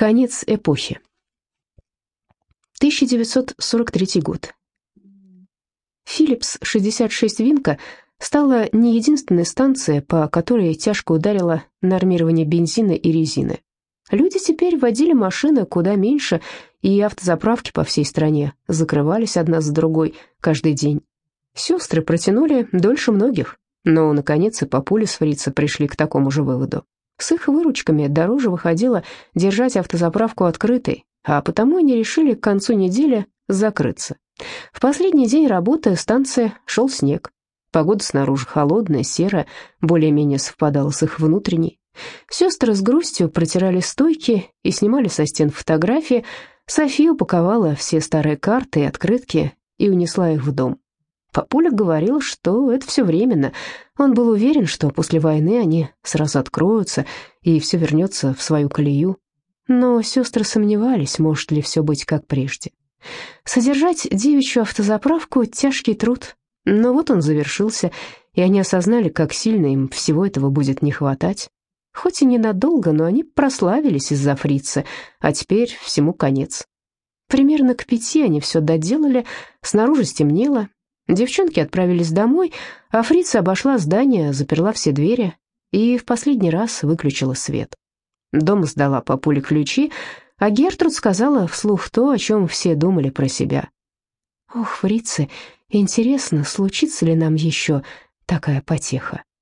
Конец эпохи. 1943 год. Филлипс 66 Винка стала не единственной станцией, по которой тяжко ударило нормирование бензина и резины. Люди теперь водили машины куда меньше, и автозаправки по всей стране закрывались одна за другой каждый день. Сестры протянули дольше многих, но, наконец, и Папуля с Фрица пришли к такому же выводу. С их выручками дороже выходило держать автозаправку открытой, а потому они решили к концу недели закрыться. В последний день работы станции шел снег. Погода снаружи холодная, серая, более-менее совпадала с их внутренней. Сестры с грустью протирали стойки и снимали со стен фотографии. София упаковала все старые карты и открытки и унесла их в дом. Папуля говорил, что это все временно. Он был уверен, что после войны они сразу откроются, и все вернется в свою колею. Но сестры сомневались, может ли все быть как прежде. Содержать девичью автозаправку — тяжкий труд. Но вот он завершился, и они осознали, как сильно им всего этого будет не хватать. Хоть и ненадолго, но они прославились из-за фрица, а теперь всему конец. Примерно к пяти они все доделали, снаружи стемнело. Девчонки отправились домой, а фрица обошла здание, заперла все двери и в последний раз выключила свет. Дома сдала папуле ключи, а Гертруд сказала вслух то, о чем все думали про себя. «Ох, фрицы, интересно, случится ли нам еще такая потеха?»